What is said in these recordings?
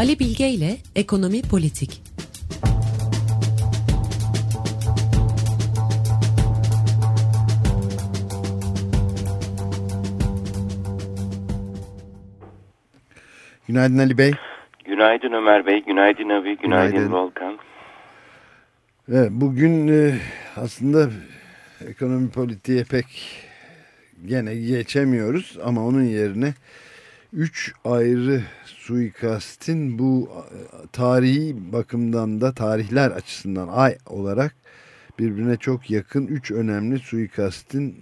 Ali Bilge ile Ekonomi Politik. Günaydın Ali Bey. Günaydın Ömer Bey, günaydın abi, günaydın, günaydın. Volkan. Evet, bugün e, aslında ekonomi politiğe pek gene geçemiyoruz ama onun yerine üç ayrı suikastin bu e, tarihi bakımdan da tarihler açısından ay olarak birbirine çok yakın üç önemli suikastin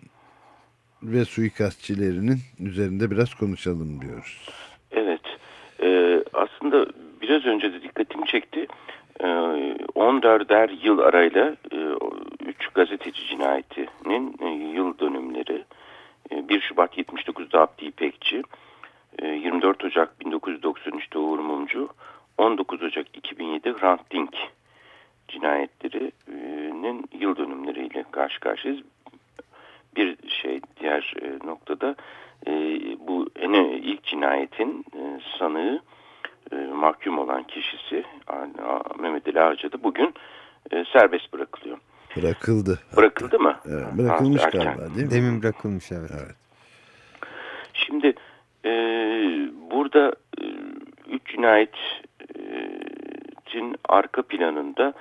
ve suikastçilerinin üzerinde biraz konuşalım diyoruz. Evet. Ee, aslında biraz önce de dikkatimi çekti. Ee, 14'er yıl arayla e, gazeteci cinayetinin e, yıl dönümleri. E, 1 Şubat 79'da Abdi İpekçi, 24 Ocak 1993'te Uğur Mumcu, 19 Ocak 2007 Hrant Dink cinayetlerinin yıl dönümleriyle karşı karşıyayız. Bir şey diğer e, noktada e, bu en ilk cinayetin e, sanığı mahkum olan kişisi Mehmet Ali Ağacı bugün serbest bırakılıyor. Bırakıldı. Bırakıldı mı? Evet, bırakılmış ha, galiba değil mi? Demin bırakılmış evet. evet. Şimdi e, burada e, üç cinayetin arka planında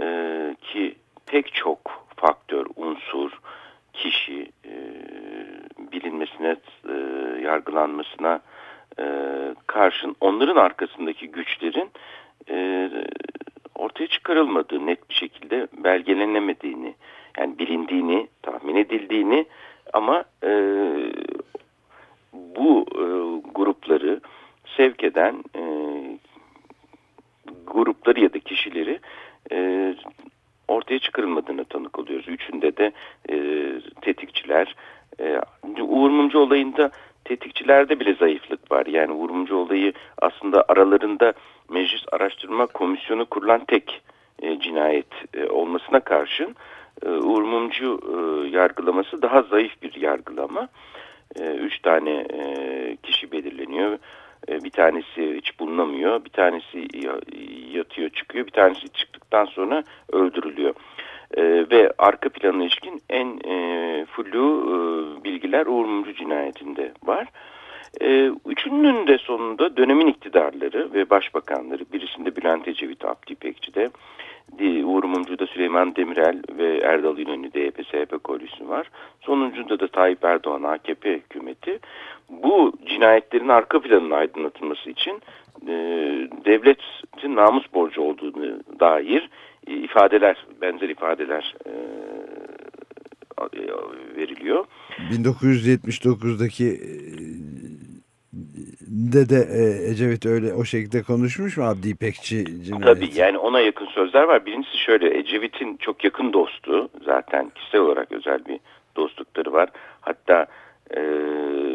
e, ki pek çok faktör, unsur, kişi e, bilinmesine, e, yargılanmasına e, karşın onların arkasındaki güçlerin e, ortaya çıkarılmadığı net bir şekilde belgelenemediğini yani bilindiğini, tahmin edildiğini ama e, bu e, grupları sevk eden e, grupları ya da kişileri e, ortaya çıkarılmadığını tanık oluyoruz. Üçünde de e, tetikçiler. E, Uğur Mumcu olayında tetikçilerde bile zayıflık var. Yani Uğur Mumcu olayı aslında aralarında Meclis Araştırma Komisyonu kurulan tek e, cinayet e, olmasına karşın e, Uğur Mumcu e, yargılaması daha zayıf bir yargılama. E, üç tane e, kişi belirleniyor. E, bir tanesi hiç bulunamıyor, bir tanesi yatıyor çıkıyor, bir tanesi çıktıktan sonra öldürülüyor. E, ve arka planına ilişkin en flu bilgiler Uğur Mumcu cinayetinde var. E, üçünün de sonunda dönemin iktidarları ve başbakanları, birisinde Bülent Ecevit, Abdi İpekçi'de, Uğur Mumcu'da Süleyman Demirel ve Erdal İnönü DYP, SHP koalisyonu var. Sonuncunda da Tayyip Erdoğan AKP hükümeti. Bu cinayetlerin arka planının aydınlatılması için e, devletin namus borcu olduğunu dair e, ifadeler, benzer ifadeler e, veriliyor. 1979'daki de de Ecevit öyle o şekilde konuşmuş mu Abdi İpekçi cinayeti? Tabii yani ona yakın sözler var. Birincisi şöyle Ecevit'in çok yakın dostu zaten kişisel olarak özel bir dostlukları var. Hatta e,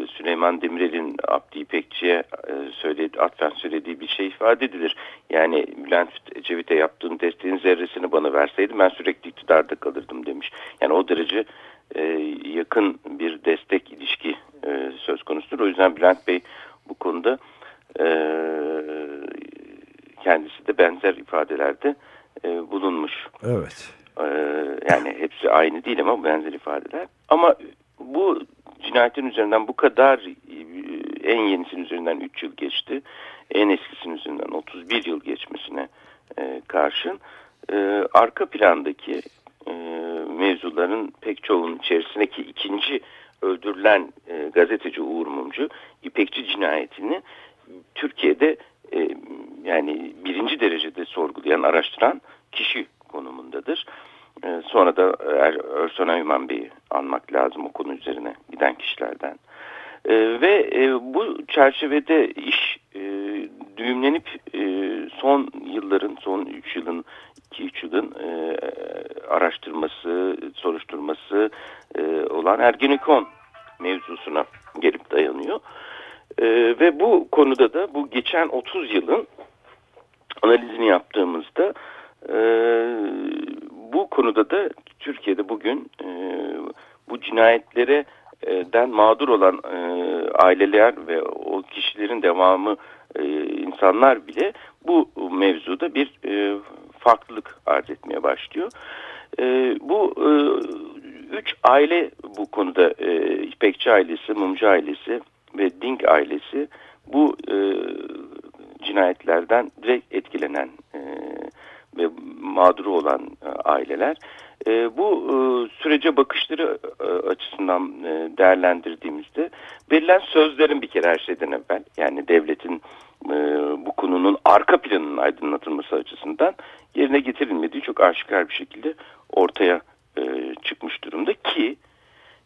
Süleyman Demirel'in Abdi İpekçi'ye e, söyledi, atfen söylediği bir şey ifade edilir. Yani Bülent Ecevit'e yaptığın desteğin zerresini bana verseydi ben sürekli iktidarda kalırdım demiş. Yani o derece e, yakın bir destek ilişki e, söz konusudur. O yüzden Bülent Bey bu konuda e, kendisi de benzer ifadelerde e, bulunmuş. Evet. E, yani hepsi aynı değil ama benzer ifadeler. Ama bu cinayetin üzerinden bu kadar en yenisinin üzerinden 3 yıl geçti. En eskisinin üzerinden 31 yıl geçmesine e, karşın e, arka plandaki e, mevzuların pek çoğunun içerisindeki ikinci öldürülen e, gazeteci Uğur Mumcu İpekçi cinayetini Türkiye'de e, yani birinci derecede sorgulayan, araştıran kişi konumundadır. E, sonra da er, Örson Öymen Bey'i anmak lazım o konu üzerine giden kişilerden. E, ve e, bu çerçevede iş e, düğümlenip e, son yılların, son 3 yılın, 2-3 yılın e, araştırması, soruşturması e, olan Ergenekon mevzusuna gelip dayanıyor. E, ve bu konuda da bu geçen 30 yılın analizini yaptığımızda e, bu konuda da Türkiye'de bugün e, bu cinayetlere den mağdur olan e, aileler ve o kişilerin devamı e, insanlar bile bu mevzuda bir e, farklılık arz etmeye başlıyor. E, bu e, üç aile bu konuda e, İpekçi ailesi, Mumcu ailesi ve Dink ailesi bu e, cinayetlerden direkt etkilenen e, ve mağduru olan e, aileler. E, bu e, sürece bakışları e, açısından e, değerlendirdiğimizde verilen sözlerin bir kere her şeyden evvel yani devletin e, bu konunun arka planının aydınlatılması açısından yerine getirilmediği çok aşikar bir şekilde ortaya e, çıkmış durumda ki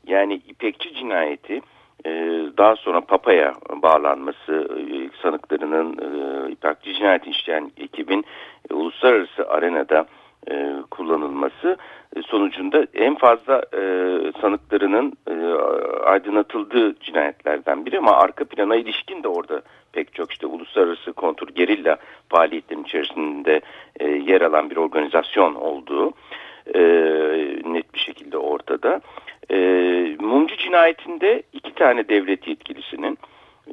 yani İpekçi cinayeti e, daha sonra Papa'ya bağlanması e, sanıklarının e, İpekçi cinayeti işleyen ekibin e, uluslararası arenada e, kullanılması e, sonucunda en fazla e, sanıklarının e, aydınlatıldığı cinayetlerden biri ama arka plana ilişkin de orada pek çok işte uluslararası kontur gerilla faaliyetlerinin içerisinde e, yer alan bir organizasyon olduğu e, net bir şekilde ortada. E, Mumcu cinayetinde iki tane devlet yetkilisinin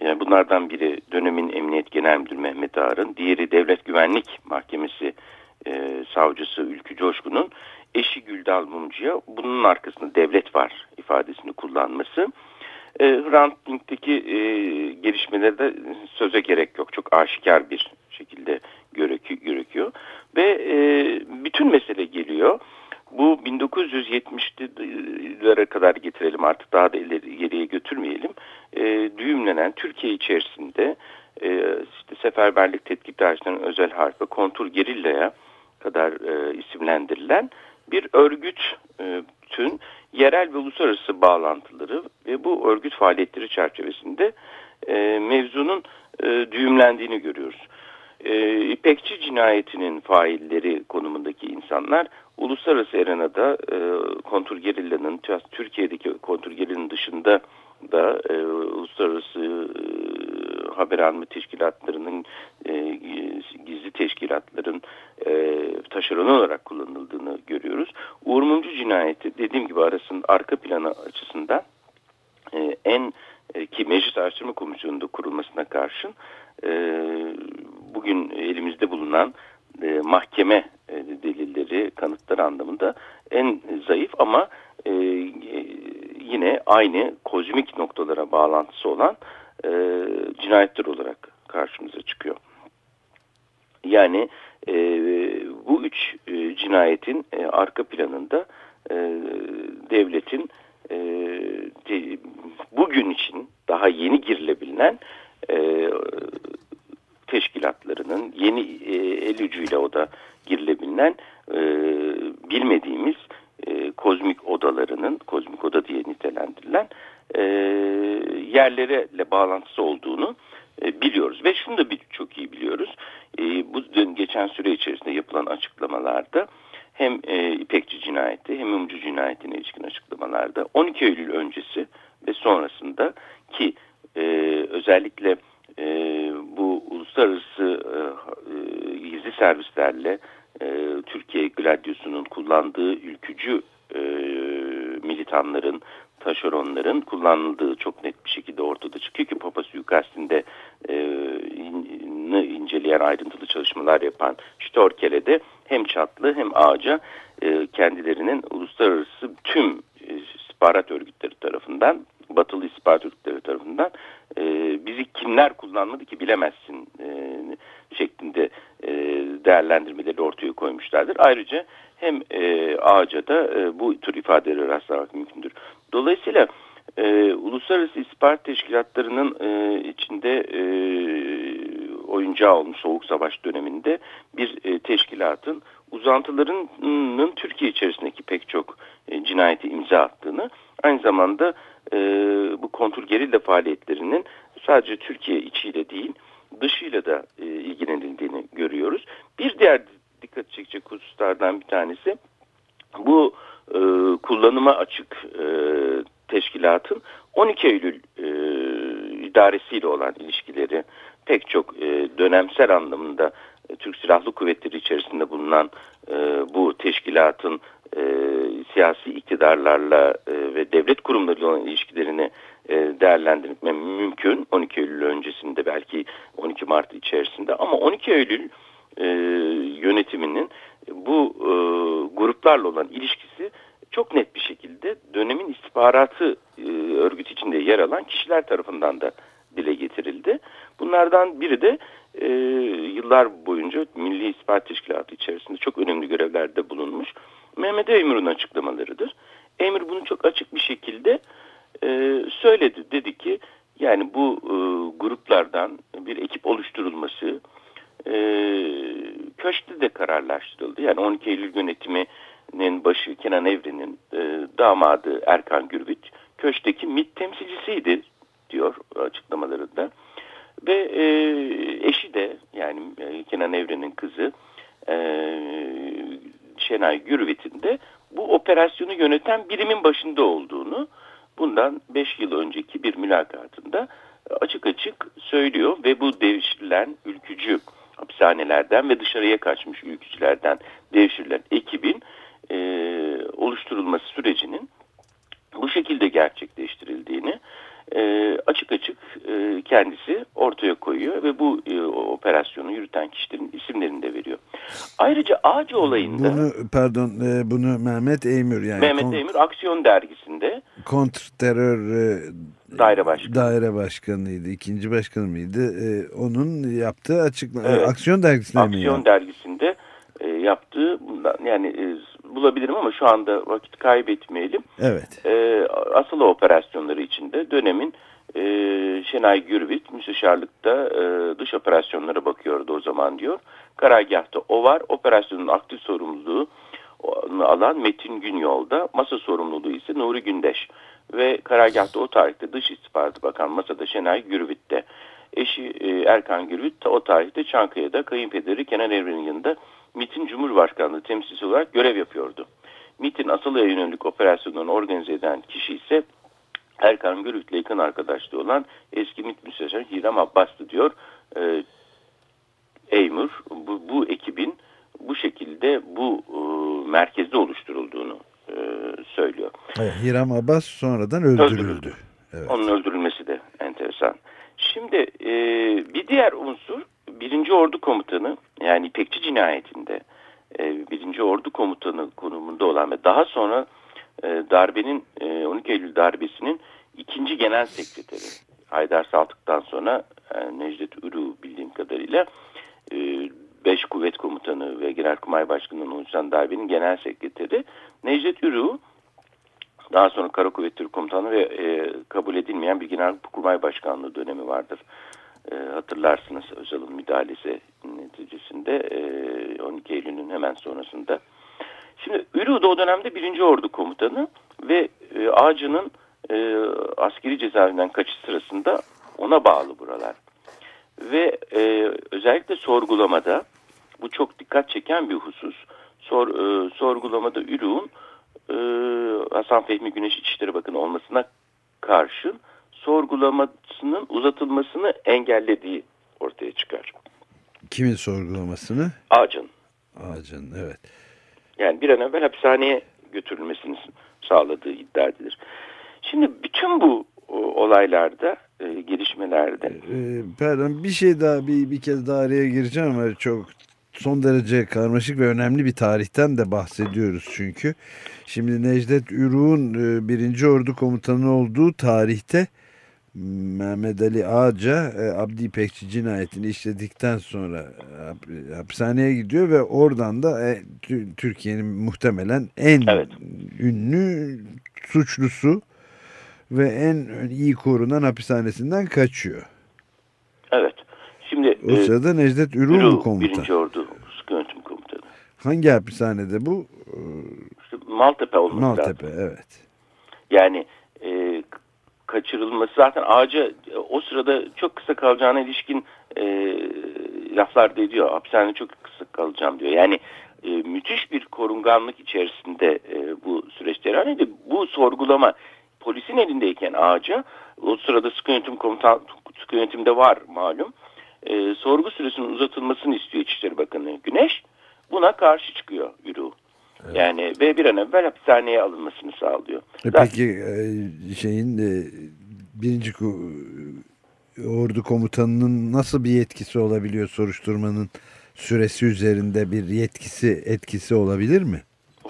yani bunlardan biri dönemin Emniyet Genel Müdürü Mehmet Ağar'ın, diğeri Devlet Güvenlik Mahkemesi e, savcısı Ülkü Coşkun'un eşi Güldal Mumcu'ya bunun arkasında devlet var ifadesini kullanması. E, Hrant Dink'teki e, gelişmelerde söze gerek yok. Çok aşikar bir şekilde gerekiyor. Ve e, bütün mesele geliyor. Bu 1970'lere kadar getirelim artık daha da ileri, geriye götürmeyelim. E, düğümlenen Türkiye içerisinde e, işte seferberlik tetkik araçlarının özel harfi kontur gerillaya kadar e, isimlendirilen bir örgütün yerel ve uluslararası bağlantıları ve bu örgüt faaliyetleri çerçevesinde e, mevzunun e, düğümlendiğini görüyoruz. E, İpekçi cinayetinin failleri konumundaki insanlar uluslararası arenada e, kontrgerillanın Türkiye'deki kontrgerillanın dışında da e, uluslararası e, haber alma teşkilatlarının e, gizli teşkilatların e, taşeron olarak kullanıldığını görüyoruz. Uğur Mumcu cinayeti dediğim gibi arasının arka planı açısından e, en e, ki Meclis Araştırma Komisyonu'nda kurulmasına karşın e, bugün elimizde bulunan e, mahkeme e, delilleri, kanıtları anlamında en zayıf ama e, yine aynı kozmik noktalara bağlantısı olan e, cinayetler olarak karşımıza çıkıyor. Yani e, bu üç e, cinayetin e, arka planında e, devletin e, de, bugün için daha yeni girilebilen e, yeni e, el ucuyla o da girilebilen e, bilmediğimiz e, kozmik odalarının, kozmik oda diye nitelendirilen e, yerlerle bağlantısı olduğunu e, biliyoruz. Ve şunu da bir, çok iyi biliyoruz. E, bu geçen süre içerisinde yapılan açıklamalarda hem e, İpekçi cinayeti hem Mumcu cinayetine ilişkin açıklamalarda 12 Eylül öncesi ve sonrasında ki e, özellikle e, bu uluslararası e, gizli servislerle e, Türkiye Gladyosu'nun kullandığı ülkücü e, militanların, taşeronların kullanıldığı çok net bir şekilde ortada çıkıyor ki Papa suikastinde e, in, inceleyen ayrıntılı çalışmalar yapan Storkele'de hem çatlı hem ağaca e, kendilerinin uluslararası tüm e, istihbarat örgütleri tarafından batılı istihbarat örgütleri tarafından e, bizi kimler kullanmadı ki bilemezsin değerlendirmeleri ortaya koymuşlardır. Ayrıca hem e, ağaca da e, bu tür ifadeleri rastlamak mümkündür. Dolayısıyla e, uluslararası istihbarat teşkilatlarının e, içinde e, oyuncağı olmuş Soğuk Savaş döneminde bir e, teşkilatın uzantılarının Türkiye içerisindeki pek çok e, cinayeti imza attığını aynı zamanda e, bu kontur gerilla faaliyetlerinin sadece Türkiye içiyle değil dışıyla da e, ilgilenildiğini çekecek hususlardan bir tanesi. Bu e, kullanıma açık e, teşkilatın 12 Eylül e, idaresiyle olan ilişkileri pek çok e, dönemsel anlamında e, Türk Silahlı Kuvvetleri içerisinde bulunan e, bu teşkilatın e, siyasi iktidarlarla e, ve devlet kurumlarıyla olan ilişkilerini e, değerlendirme mümkün. 12 Eylül öncesinde belki 12 Mart içerisinde. Ama 12 Eylül e, yönetiminin bu e, gruplarla olan ilişkisi çok net bir şekilde dönemin istihbaratı e, örgütü içinde yer alan kişiler tarafından da dile getirildi. Bunlardan biri de e, yıllar boyunca Milli İstihbarat Teşkilatı içerisinde çok önemli görevlerde bulunmuş Mehmet Emir'in açıklamalarıdır. Emir bunu çok açık bir şekilde e, söyledi. Dedi ki yani bu e, gruplardan bir ekip oluşturulması e, köşkte de kararlaştırıldı. Yani 12 Eylül yönetiminin başı Kenan Evren'in e, damadı Erkan Gürbüz köşkteki MİT temsilcisiydi diyor açıklamalarında. Ve e, eşi de yani e, Kenan Evren'in kızı e, Şenay Gürvit'in de bu operasyonu yöneten birimin başında olduğunu bundan 5 yıl önceki bir mülakatında açık açık söylüyor ve bu devşirilen ülkücü hapishanelerden ve dışarıya kaçmış ülkücülerden devşirilen ekibin e, oluşturulması sürecinin bu şekilde gerçekleştirildiğini e, açık açık e, kendisi ortaya koyuyor ve bu e, operasyonu yürüten kişilerin isimlerini de veriyor. Ayrıca Ağacı olayında... Bunu pardon e, bunu Mehmet Eymür yani. Mehmet Eymür Aksiyon Dergisi'nde kontrterör e, daire başkanı. Daire başkanıydı. ikinci başkanı mıydı? E, onun yaptığı açıklama. Evet. Aksiyon Dergisi'nde Aksiyon mi? Dergisi'nde e, yaptığı bundan yani e, bulabilirim ama şu anda vakit kaybetmeyelim. Evet. E, asıl operasyonları içinde dönemin e, Şenay Gürvit müsteşarlıkta e, dış operasyonlara bakıyordu o zaman diyor. Karargahta o var. Operasyonun aktif sorumluluğu alan Metin Günyol'da. Masa sorumluluğu ise Nuri Gündeş. Ve karargahta o tarihte Dış İstihbarat Bakan masada Şenay Gürvit'te. Eşi e, Erkan Gürvit o tarihte Çankaya'da kayınpederi Kenan Evren'in yanında MİT'in Cumhurbaşkanlığı temsilcisi olarak görev yapıyordu. MİT'in asılıya yönelik operasyonlarını organize eden kişi ise Erkan Gürük'le yakın arkadaşlığı olan eski MİT Müsteşarı Hiram Abbas'tı diyor. Eymur bu, bu ekibin bu şekilde bu e, merkezde oluşturulduğunu e, söylüyor. Evet, Hiram Abbas sonradan öldürüldü. öldürüldü. Evet. Onun öldürülmesi de enteresan. Şimdi e, bir diğer unsur birinci Ordu Komutanı yani İpekçi cinayetinde e, birinci Ordu Komutanı konumunda olan ve daha sonra e, darbenin e, 12 Eylül darbesinin ikinci genel sekreteri Haydar Saltık'tan sonra e, Necdet Uru bildiğim kadarıyla e, Beş Kuvvet Komutanı Genelkurmay Başkanı'nın oluşan darbenin genel sekreteri Necdet Uru daha sonra Kara Kuvvetleri Komutanı ve e, kabul edilmeyen bir Genelkurmay Başkanlığı dönemi vardır e, hatırlarsınız Özal'ın müdahalesi neticesinde e, 12 Eylül'ün hemen sonrasında. Şimdi Ürü de o dönemde birinci Ordu Komutanı ve e, Ağacı'nın e, askeri cezaevinden kaçış sırasında ona bağlı buralar. Ve e, özellikle sorgulamada bu çok dikkat çeken bir husus. Sor, e, sorgulamada Ürü'nün e, Hasan Fehmi Güneş İçişleri Bakanı olmasına karşın sorgulamasının uzatılmasını engellediği ortaya çıkar. Kimin sorgulamasını? Ağacın. Ağacın evet. Yani bir an evvel hapishaneye götürülmesini sağladığı iddia edilir. Şimdi bütün bu olaylarda, e, gelişmelerde... E, pardon bir şey daha, bir, bir kez daha araya gireceğim ama çok son derece karmaşık ve önemli bir tarihten de bahsediyoruz çünkü. Şimdi Necdet Üruk'un e, birinci Ordu Komutanı olduğu tarihte Mehmet Ali Ağaca e, Abdi İpekçi cinayetini işledikten sonra e, hapishaneye gidiyor ve oradan da e, Türkiye'nin muhtemelen en evet. ünlü suçlusu ve en iyi korunan hapishanesinden kaçıyor. Evet. Şimdi o sırada e, Necdet Ürün Ürü, komutan. Birinci Ordu. Hangi hapishanede bu? Maltepe olması Maltepe, lazım. evet. Yani e, kaçırılması zaten ağaca o sırada çok kısa kalacağına ilişkin e, laflar da ediyor. Hapishanede çok kısa kalacağım diyor. Yani e, müthiş bir korunganlık içerisinde e, bu süreçte yani bu sorgulama polisin elindeyken ağaca o sırada sıkı yönetim komutan sıkı yönetimde var malum. E, sorgu süresinin uzatılmasını istiyor İçişleri Bakanı Güneş. Buna karşı çıkıyor Yürü. Evet. Yani ve bir an evvel hapishaneye alınmasını sağlıyor. E peki e, şeyin e, birinci ordu komutanının nasıl bir yetkisi olabiliyor soruşturmanın süresi üzerinde bir yetkisi etkisi olabilir mi?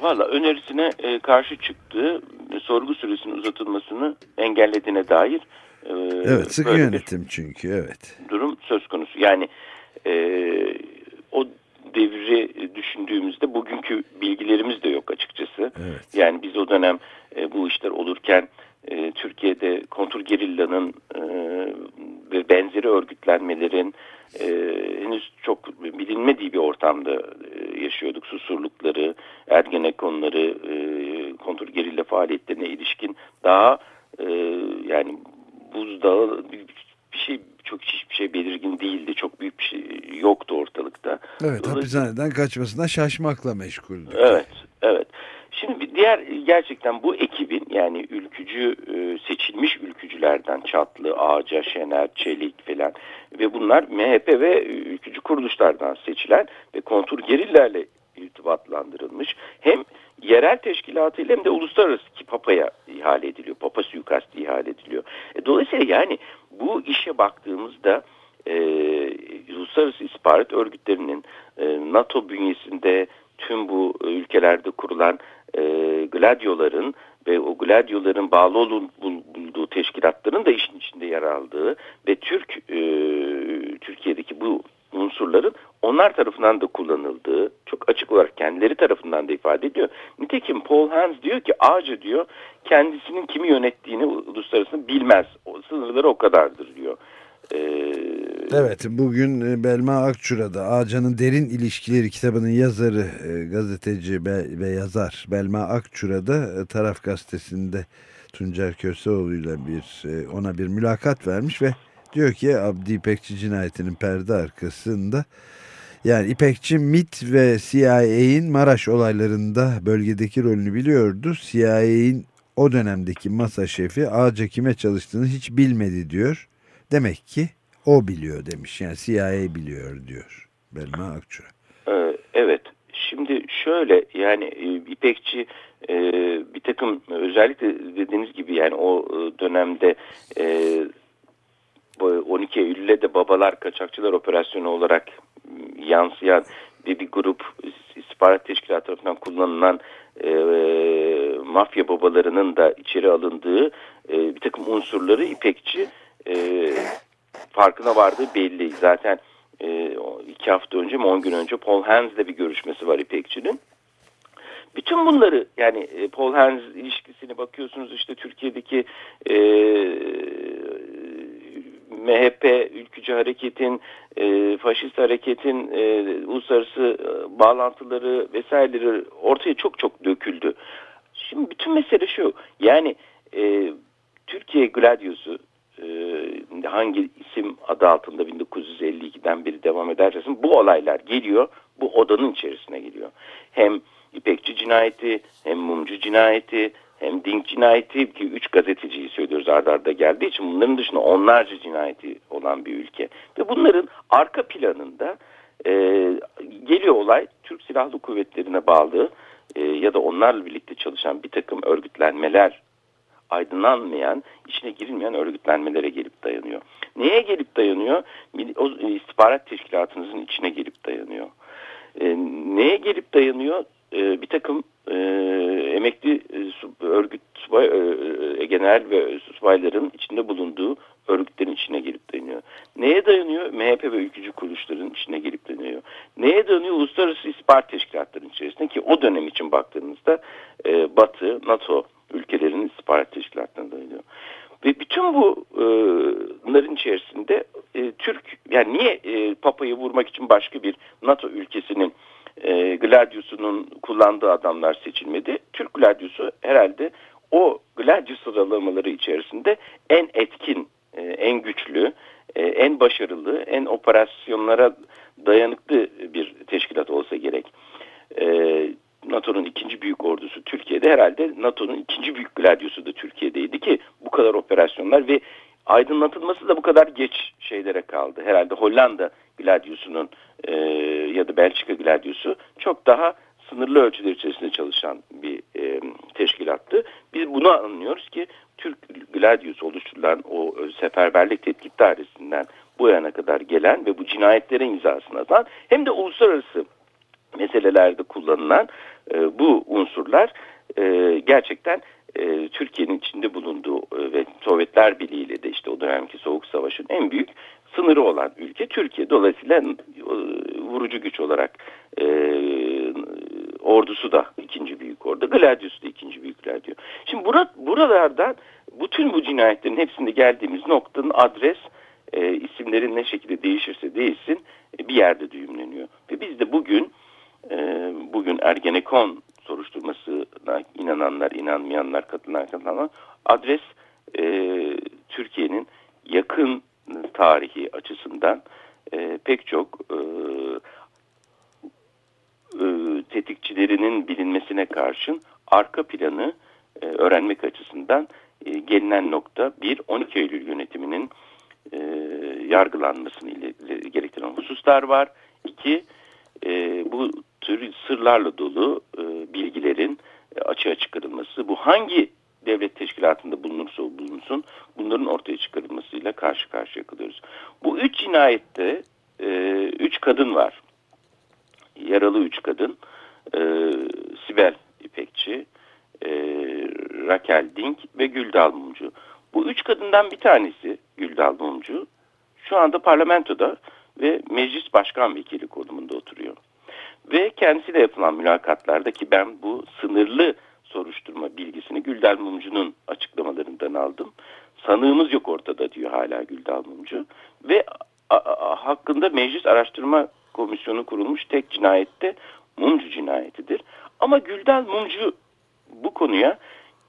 Valla önerisine e, karşı çıktığı sorgu süresinin uzatılmasını engellediğine dair e, Evet sıkı yönetim çünkü evet. Durum söz konusu. Yani e, o devri düşündüğümüzde bugünkü bilgilerimiz de yok açıkçası. Evet. Yani biz o dönem e, bu işler olurken e, Türkiye'de kontrgerillanın e, ve benzeri örgütlenmelerin e, henüz çok bilinmediği bir ortamda e, yaşıyorduk. Susurlukları, Ergenekonları, e, kontrgerilla faaliyetlerine ilişkin daha e, yani buzdağı bir şey çok hiçbir şey belirgin değildi. Çok büyük bir şey yoktu ortalıkta. Evet hapishaneden kaçmasına şaşmakla meşguldü. Evet, evet. Şimdi bir diğer gerçekten bu ekibin yani ülkücü e, seçilmiş ülkücülerden Çatlı, Ağaca, Şener, Çelik filan ve bunlar MHP ve ülkücü kuruluşlardan seçilen ve kontur gerillerle irtibatlandırılmış. Hem yerel teşkilatıyla hem de uluslararası ki Papa'ya ihale ediliyor. Papa suikastı ihale ediliyor. E, dolayısıyla yani bu işe baktığımızda e, uluslararası istihbarat örgütlerinin e, NATO bünyesinde tüm bu ülkelerde kurulan e, Gladioların ve o Gladioların bağlı bulunduğu teşkilatların da işin içinde yer aldığı ve Türk e, Türkiye'deki bu unsurların onlar tarafından da kullanıldığı çok açık olarak kendileri tarafından da ifade ediyor. Nitekim Paul Hans diyor ki ağacı diyor kendisinin kimi yönettiğini uluslararası bilmez. O sınırları o kadardır diyor. Ee, evet bugün e, Belma Akçura'da Ağcan'ın Derin İlişkileri kitabının yazarı e, gazeteci ve yazar Belma Akçura'da e, Taraf Gazetesi'nde Tuncer Köseoğlu'yla bir ona bir mülakat vermiş ve diyor ki Abdi İpekçi cinayetinin perde arkasında yani İpekçi MIT ve CIA'in Maraş olaylarında bölgedeki rolünü biliyordu. CIA'in o dönemdeki masa şefi Ağaca kime çalıştığını hiç bilmedi diyor Demek ki o biliyor demiş. Yani CIA biliyor diyor Belma Akçura. Ee, evet. Şimdi şöyle yani e, İpekçi e, bir takım özellikle dediğiniz gibi yani o e, dönemde 12 Eylül'de de babalar kaçakçılar operasyonu olarak yansıyan bir grup istihbarat teşkilatı tarafından kullanılan e, mafya babalarının da içeri alındığı e, bir takım unsurları İpekçi e, farkına vardığı belli. Zaten e, iki hafta önce mi on gün önce Paul Hans'le bir görüşmesi var İpekçi'nin. Bütün bunları yani e, Paul Hans ilişkisine bakıyorsunuz işte Türkiye'deki e, MHP, ülkücü hareketin, e, faşist hareketin e, uluslararası e, bağlantıları vesaireleri ortaya çok çok döküldü. Şimdi bütün mesele şu yani e, Türkiye Gladius'u e, hangi isim adı altında 1952'den beri devam edersin bu olaylar geliyor bu odanın içerisine geliyor. Hem İpekçi cinayeti hem Mumcu cinayeti hem Dink cinayeti ki üç gazeteciyi söylüyoruz ardarda arda geldiği için bunların dışında onlarca cinayeti olan bir ülke. Ve bunların arka planında e, geliyor olay Türk Silahlı Kuvvetleri'ne bağlı e, ya da onlarla birlikte çalışan bir takım örgütlenmeler aydınlanmayan, içine girilmeyen örgütlenmelere gelip dayanıyor. Neye gelip dayanıyor? O istihbarat teşkilatınızın içine gelip dayanıyor. E, neye gelip dayanıyor? E, bir takım e, emekli e, örgüt subay, e, e, genel ve subayların içinde bulunduğu örgütlerin içine gelip dayanıyor. Neye dayanıyor? MHP ve ülkücü kuruluşların içine gelip dayanıyor. Neye dayanıyor? Uluslararası istihbarat teşkilatlarının içerisinde ki o dönem için baktığınızda e, Batı, NATO ülkelerinin istihbarat teşkilatlarına dayanıyor. Ve bütün bunların içerisinde e, Türk yani niye e, Papa'yı vurmak için başka bir NATO ülkesinin e, Gladius'unun kullandığı adamlar seçilmedi. Türk Gladius'u herhalde o Gladius sıralamaları içerisinde en etkin, e, en güçlü, e, en başarılı, en operasyonlara dayanıklı bir teşkilat olsa gerek. E, NATO'nun ikinci büyük ordusu Türkiye'de herhalde NATO'nun ikinci büyük gladyosu da Türkiye'deydi ki bu kadar operasyonlar ve aydınlatılması da bu kadar geç şeylere kaldı. Herhalde Hollanda gladyosunun e, da Belçika gladyosu çok daha sınırlı ölçüler içerisinde çalışan bir e, teşkilattı. Biz bunu anlıyoruz ki Türk Gladius oluşturulan o seferberlik tetkik dairesinden bu yana kadar gelen ve bu cinayetlere imzasını atan hem de uluslararası meselelerde kullanılan e, bu unsurlar e, gerçekten e, Türkiye'nin içinde bulunduğu e, ve Sovyetler Birliği ile de işte o dönemki Soğuk Savaş'ın en büyük sınırı olan ülke Türkiye. Dolayısıyla e, vurucu güç olarak e, ordusu da ikinci büyük ordu. Gladius da ikinci büyük Gladio. Şimdi bura, buralardan bütün bu cinayetlerin hepsinde geldiğimiz noktanın adres e, isimlerin ne şekilde değişirse değişsin e, bir yerde düğümleniyor. Ve biz de bugün e, bugün Ergenekon soruşturmasına inananlar, inanmayanlar, katılan katılanlar adres e, Türkiye'nin yakın tarihi açısından e, pek çok e, e, tetikçilerinin bilinmesine karşın arka planı e, öğrenmek açısından e, gelinen nokta bir 12 Eylül yönetiminin e, yargılanmasını ile, ile gerektiren hususlar var. İki e, bu tür sırlarla dolu e, bilgilerin e, açığa çıkarılması. Bu hangi devlet teşkilatında bulunursa bulunsun bunların ortaya çıkarılmasıyla karşı karşıya kalıyoruz. Bu üç cinayette e, üç kadın var. Yaralı üç kadın. E, Sibel İpekçi, e, Rakel Dink ve Güldal Mumcu. Bu üç kadından bir tanesi Güldal Mumcu şu anda parlamentoda ve meclis başkan vekili konumunda oturuyor. Ve kendisiyle yapılan mülakatlarda ki ben bu sınırlı soruşturma bilgisini Güldal Mumcu'nun açıklamalarından aldım. Sanığımız yok ortada diyor hala Güldal Mumcu. Ve hakkında meclis araştırma komisyonu kurulmuş tek cinayette Mumcu cinayetidir. Ama Güldal Mumcu bu konuya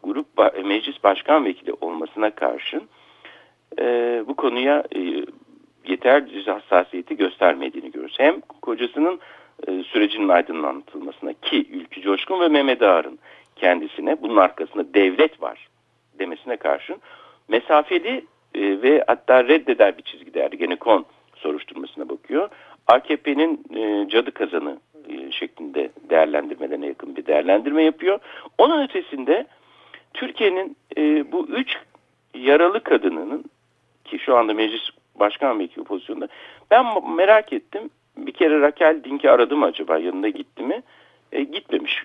grup meclis başkan vekili olmasına karşın e, bu konuya e, yeterli hassasiyeti göstermediğini görürüz. Hem kocasının e, sürecinin aydınlatılmasına ki Ülkü Coşkun ve Mehmet Ağar'ın kendisine bunun arkasında devlet var demesine karşın mesafeli e, ve hatta reddeder bir çizgide Ergenekon soruşturmasına bakıyor. AKP'nin e, cadı kazanı e, şeklinde değerlendirmelerine yakın bir değerlendirme yapıyor. Onun ötesinde Türkiye'nin bu üç yaralı kadınının ki şu anda meclis başkan vekili pozisyonunda ben merak ettim. Bir kere Rakel Dink'i aradım acaba yanında gitti mi? E, gitmemiş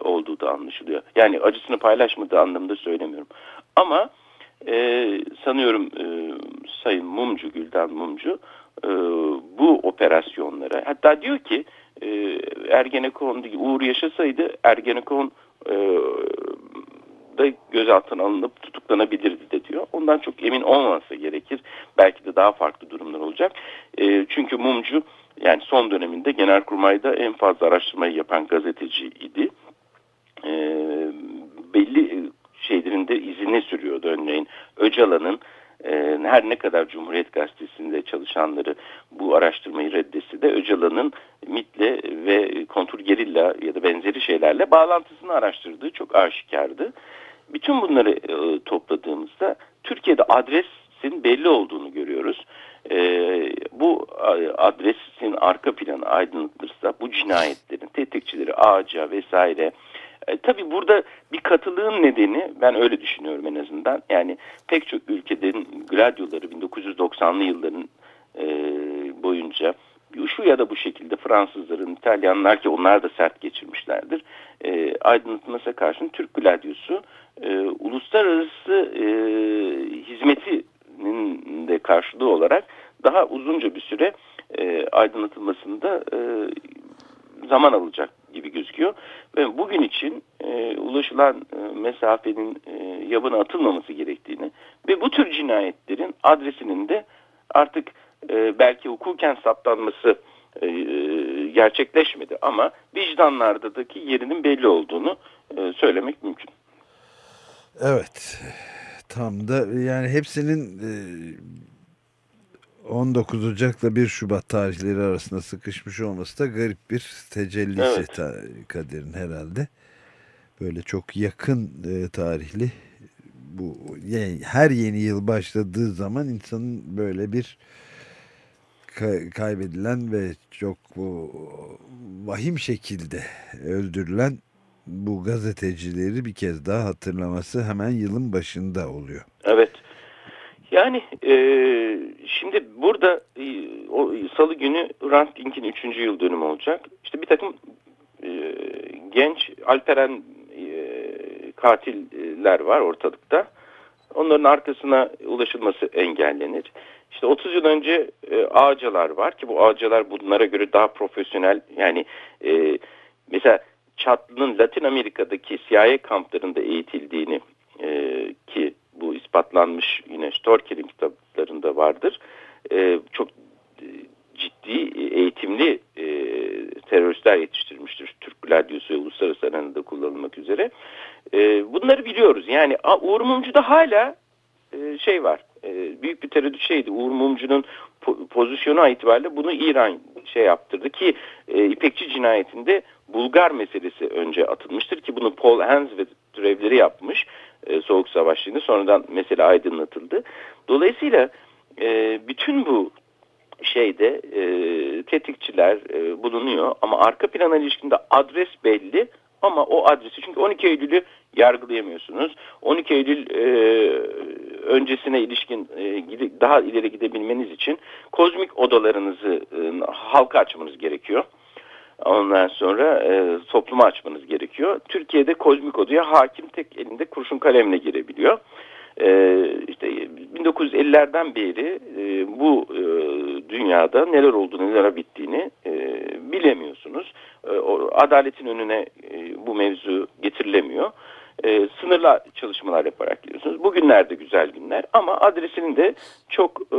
olduğu da anlaşılıyor. Yani acısını paylaşmadığı anlamda söylemiyorum. Ama e, sanıyorum e, Sayın Mumcu, Gülden Mumcu e, bu operasyonlara hatta diyor ki e, Ergenekon Uğur yaşasaydı Ergenekon e, da gözaltına alınıp tutuklanabilirdi de diyor. Ondan çok emin olmaması gerekir. Belki de daha farklı durumlar olacak. E, çünkü Mumcu yani son döneminde Genelkurmay'da en fazla araştırmayı yapan gazeteci idi. E, belli şeylerin de izine sürüyordu örneğin. Öcalan'ın e, her ne kadar Cumhuriyet Gazetesi'nde çalışanları bu araştırmayı reddesi de Öcalan'ın MIT'le ve kontur gerilla ya da benzeri şeylerle bağlantısını araştırdığı çok aşikardı. Bütün bunları e, topladığımızda Türkiye'de adresin belli olduğunu görüyoruz. E, bu adresin arka planı aydınlatılırsa bu cinayetlerin tetikçileri ağaca vesaire tabii burada bir katılığın nedeni ben öyle düşünüyorum en azından. Yani pek çok ülkeden gladyoları 1990'lı yılların e, boyunca şu ya da bu şekilde Fransızların, İtalyanlar ki onlar da sert geçirmişlerdir. E, aydınlatılmasına karşın Türk gladyosu e, uluslararası e, hizmetinin de karşılığı olarak daha uzunca bir süre e, aydınlatılmasında e, zaman alacak gibi gözüküyor. Ve bugün için e, ulaşılan e, mesafenin e, yabına atılmaması gerektiğini ve bu tür cinayetlerin adresinin de artık e, belki hukuken saptanması e, gerçekleşmedi ama vicdanlardaki yerinin belli olduğunu e, söylemek mümkün. Evet. Tam da yani hepsinin e, 19 Ocak'la 1 Şubat tarihleri arasında sıkışmış olması da garip bir tecellisi evet. kaderin herhalde. Böyle çok yakın e, tarihli bu yani her yeni yıl başladığı zaman insanın böyle bir kaybedilen ve çok bu, vahim şekilde öldürülen bu gazetecileri bir kez daha hatırlaması hemen yılın başında oluyor. Evet. Yani e, şimdi burada e, o, salı günü Hrant Dink'in 3. yıl dönümü olacak. İşte bir takım e, genç Alperen e, katiller var ortalıkta. Onların arkasına ulaşılması engellenir. İşte 30 yıl önce e, ağacalar var ki bu ağacalar bunlara göre daha profesyonel yani e, mesela Çatlı'nın Latin Amerika'daki CIA kamplarında eğitildiğini e, ki bu ispatlanmış yine Storker'in kitaplarında vardır. E, çok e, ciddi eğitimli e, teröristler yetiştirmiştir. Türk Gladyosu ve uluslararası arenada kullanılmak üzere. E, bunları biliyoruz. Yani Uğur Mumcu'da hala e, şey var. E, büyük bir tereddüt şeydi. Uğur Mumcu'nun po pozisyonu itibariyle bunu İran şey yaptırdı ki e, İpekçi cinayetinde Bulgar meselesi önce atılmıştır ki bunu Paul Hans ve türevleri yapmış e, Soğuk Savaş'ında sonradan mesele aydınlatıldı. Dolayısıyla e, bütün bu şeyde e, tetikçiler e, bulunuyor ama arka plana ilişkinde adres belli ama o adresi çünkü 12 Eylül'ü yargılayamıyorsunuz. 12 Eylül e, öncesine ilişkin e, daha ileri gidebilmeniz için kozmik odalarınızı e, halka açmanız gerekiyor. Ondan sonra e, topluma açmanız gerekiyor. Türkiye'de kozmik odaya hakim tek elinde kurşun kalemle girebiliyor. E, işte 1950'lerden beri e, bu e, dünyada neler olduğunu, neler bittiğini e, bilemiyorsunuz. Adaletin önüne bu mevzu getirilemiyor. Sınırla çalışmalar yaparak gidiyorsunuz. Bugünlerde güzel günler ama adresinin de çok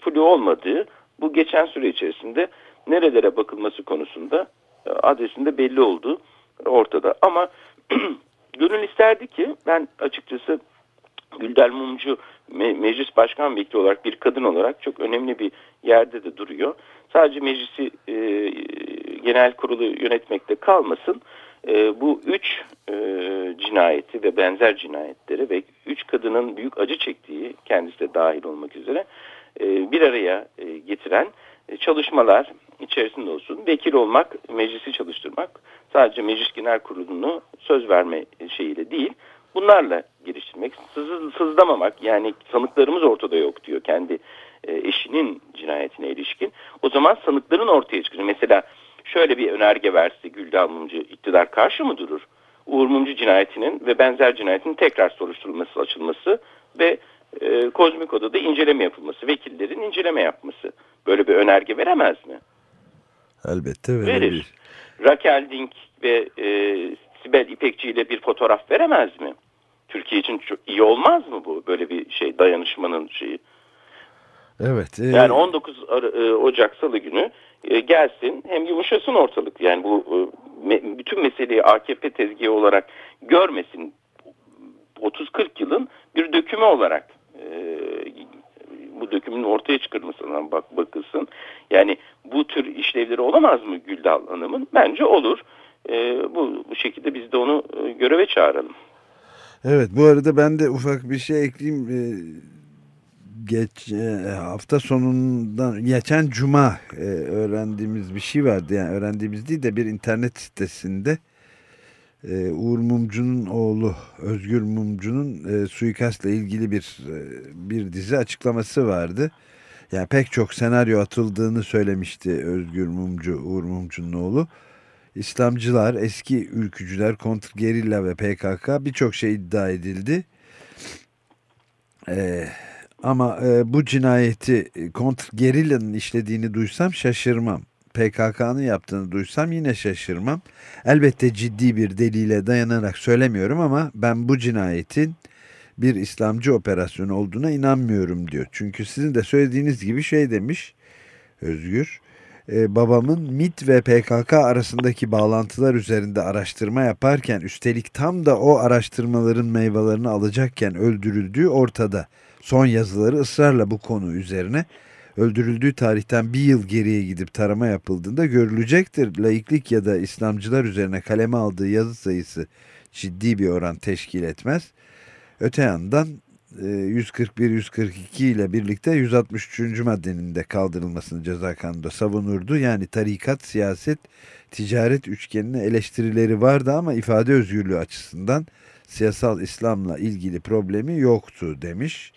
flu olmadığı bu geçen süre içerisinde nerelere bakılması konusunda adresinde belli olduğu ortada. Ama gönül isterdi ki ben açıkçası Güldel Mumcu me meclis başkan vekili olarak bir kadın olarak çok önemli bir yerde de duruyor. Sadece meclisi e, genel kurulu yönetmekte kalmasın. E, bu üç e, cinayeti ve benzer cinayetleri ve üç kadının büyük acı çektiği kendisi de dahil olmak üzere e, bir araya e, getiren e, çalışmalar içerisinde olsun. Vekil olmak, meclisi çalıştırmak sadece meclis genel kurulunu söz verme şeyiyle değil, bunlarla geliştirmek, sızı, sızlamamak yani sanıklarımız ortada yok diyor kendi e, eşinin cinayetine ilişkin. O zaman sanıkların ortaya çıkıyor. Mesela şöyle bir önerge verse Gülden Mumcu iktidar karşı mı durur? Uğur Mumcu cinayetinin ve benzer cinayetin tekrar soruşturulması, açılması ve e, kozmik odada inceleme yapılması, vekillerin inceleme yapması. Böyle bir önerge veremez mi? Elbette verir. Verir. Raquel Dink ve e, Sibel İpekçi ile bir fotoğraf veremez mi? Türkiye için çok iyi olmaz mı bu böyle bir şey dayanışmanın şeyi? Evet. E... Yani 19 e, Ocak Salı günü e, gelsin hem yumuşasın ortalık. Yani bu e, me, bütün meseleyi AKP tezgahı olarak görmesin. 30-40 yılın bir dökümü olarak e, bu dökümün ortaya çıkarılmasından bak bakılsın. Yani bu tür işlevleri olamaz mı Güldal Hanım'ın? Bence olur. E, bu, bu şekilde biz de onu e, göreve çağıralım. Evet bu arada ben de ufak bir şey ekleyeyim. E, geç e, hafta sonundan geçen cuma e, öğrendiğimiz bir şey vardı. Yani öğrendiğimiz değil de bir internet sitesinde e, Uğur Mumcu'nun oğlu Özgür Mumcu'nun e, suikastla ilgili bir e, bir dizi açıklaması vardı. Yani pek çok senaryo atıldığını söylemişti Özgür Mumcu, Uğur Mumcu'nun oğlu. İslamcılar, eski ülkücüler, kontrgerilla ve PKK birçok şey iddia edildi. Ee, ama e, bu cinayeti kontrgerillanın işlediğini duysam şaşırmam. PKK'nın yaptığını duysam yine şaşırmam. Elbette ciddi bir delile dayanarak söylemiyorum ama ben bu cinayetin bir İslamcı operasyonu olduğuna inanmıyorum diyor. Çünkü sizin de söylediğiniz gibi şey demiş Özgür. E, babamın MIT ve PKK arasındaki bağlantılar üzerinde araştırma yaparken üstelik tam da o araştırmaların meyvelerini alacakken öldürüldüğü ortada. Son yazıları ısrarla bu konu üzerine öldürüldüğü tarihten bir yıl geriye gidip tarama yapıldığında görülecektir. Laiklik ya da İslamcılar üzerine kaleme aldığı yazı sayısı ciddi bir oran teşkil etmez. Öte yandan 141-142 ile birlikte 163. maddenin de kaldırılmasını ceza kanunda savunurdu. Yani tarikat, siyaset, ticaret üçgenine eleştirileri vardı ama ifade özgürlüğü açısından siyasal İslam'la ilgili problemi yoktu demiş.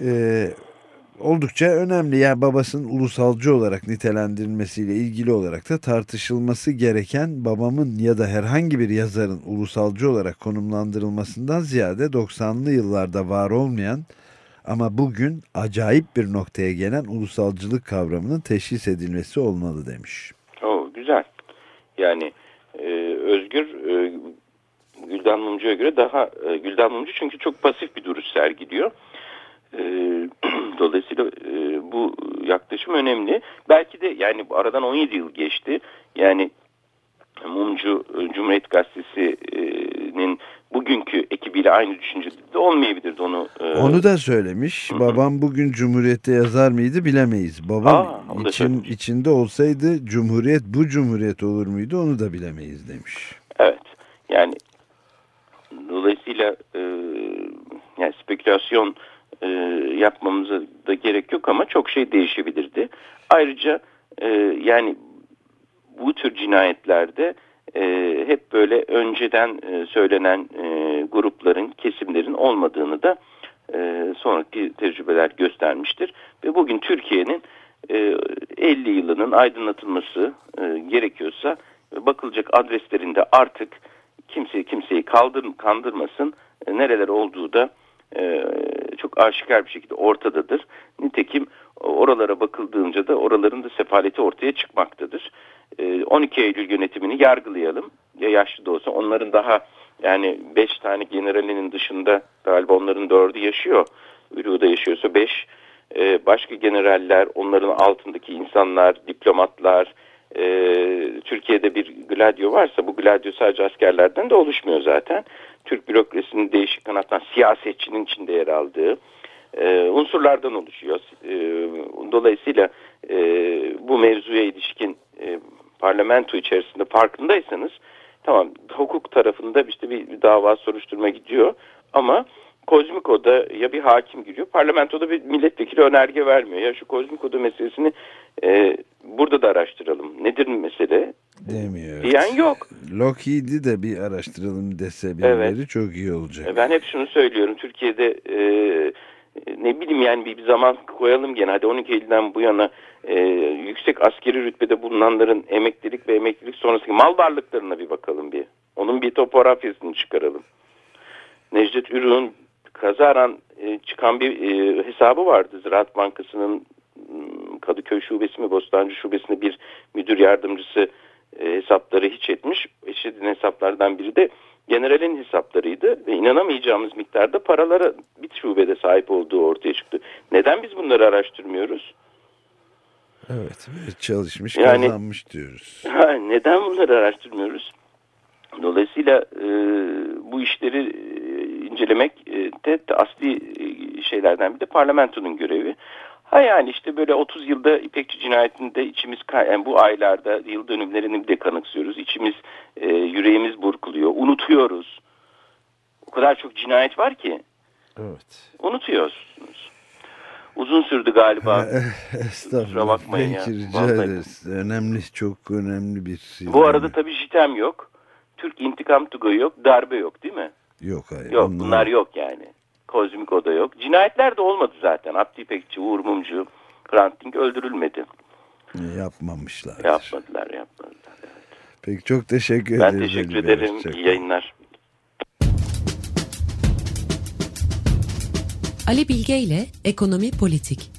Ee, oldukça önemli. Yani babasının ulusalcı olarak nitelendirilmesiyle ilgili olarak da tartışılması gereken babamın ya da herhangi bir yazarın ulusalcı olarak konumlandırılmasından ziyade 90'lı yıllarda var olmayan ama bugün acayip bir noktaya gelen ulusalcılık kavramının teşhis edilmesi olmalı demiş. O güzel. Yani e, Özgür e, Gülden Mumcu'ya göre daha e, Gülden Mumcu çünkü çok pasif bir duruş sergiliyor. E, dolayısıyla e, bu yaklaşım önemli. Belki de yani aradan 17 yıl geçti. Yani Mumcu e, Cumhuriyet Gazetesi'nin bugünkü ekibiyle aynı düşüncede olmayabilirdi onu. E... Onu da söylemiş. Hı -hı. Babam bugün Cumhuriyet'te yazar mıydı bilemeyiz. Babam Aa, için, içinde olsaydı Cumhuriyet bu Cumhuriyet olur muydu onu da bilemeyiz demiş. Evet. Yani dolayısıyla e, yani spekülasyon e, yapmamıza da gerek yok ama çok şey değişebilirdi. Ayrıca e, yani bu tür cinayetlerde e, hep böyle önceden e, söylenen e, grupların, kesimlerin olmadığını da e, sonraki tecrübeler göstermiştir. Ve bugün Türkiye'nin e, 50 yılının aydınlatılması e, gerekiyorsa bakılacak adreslerinde artık kimse kimseyi kaldır, kandırmasın, e, nereler olduğu da e, çok aşikar bir şekilde ortadadır. Nitekim oralara bakıldığınca da oraların da sefaleti ortaya çıkmaktadır. 12 e, Eylül yönetimini yargılayalım. Ya yaşlı da olsa onların daha yani 5 tane generalinin dışında galiba onların 4'ü yaşıyor. Ürüğü yaşıyorsa 5. E, başka generaller, onların altındaki insanlar, diplomatlar, Türkiye'de bir gladio varsa bu gladio sadece askerlerden de oluşmuyor zaten. Türk bürokrasinin değişik kanattan siyasetçinin içinde yer aldığı e, unsurlardan oluşuyor. E, dolayısıyla e, bu mevzuya ilişkin e, parlamento içerisinde farkındaysanız tamam hukuk tarafında işte bir, bir dava soruşturma gidiyor ama Kozmiko'da ya bir hakim giriyor, parlamentoda bir milletvekili önerge vermiyor. Ya şu Kozmiko'da meselesini e, burada da araştıralım. Nedir mesele? Demiyor. Diyen yok. Lockheed'i de bir araştıralım dese birileri evet. çok iyi olacak. E, ben hep şunu söylüyorum. Türkiye'de e, ne bileyim yani bir, bir zaman koyalım gene. Hadi 12 Eylül'den bu yana e, yüksek askeri rütbede bulunanların emeklilik ve emeklilik sonrası mal varlıklarına bir bakalım bir. Onun bir topografyasını çıkaralım. Necdet Ürük'ün kazaran e, çıkan bir e, hesabı vardı. Ziraat Bankası'nın Kadıköy Şubesi mi Bostancı Şubesi'nde bir müdür yardımcısı e, hesapları hiç etmiş. Eşit'in hesaplardan biri de generalin hesaplarıydı ve inanamayacağımız miktarda paralara bir şubede sahip olduğu ortaya çıktı. Neden biz bunları araştırmıyoruz? Evet, çalışmış yani, kazanmış diyoruz. Ha, neden bunları araştırmıyoruz? Dolayısıyla e, bu işleri e, incelemek e, de asli e, şeylerden bir de parlamentonun görevi. Ha yani işte böyle 30 yılda İpekçi cinayetinde içimiz yani bu aylarda yıl dönümlerini de kanıksıyoruz. İçimiz e, yüreğimiz burkuluyor. Unutuyoruz. O kadar çok cinayet var ki. Evet. Unutuyorsunuz. Uzun sürdü galiba. Estağfurullah. Bakmayın Peki, ya. rica Vallahi. ederiz. Önemli, çok önemli bir şey. Bu arada tabii JITEM yok. Türk intikam tugayı yok. Darbe yok değil mi? Yok hayır. Yok bunlar, bunlar yok yani. Kozmik Oda yok. Cinayetler de olmadı zaten. Abdi İpekçi, Uğur Mumcu, Hrant Dink öldürülmedi. Yapmamışlar. Yapmadılar, yapmadılar. Evet. Peki çok teşekkür ben ederim. Ben teşekkür ederim. İyi yayınlar. Ali Bilge ile Ekonomi Politik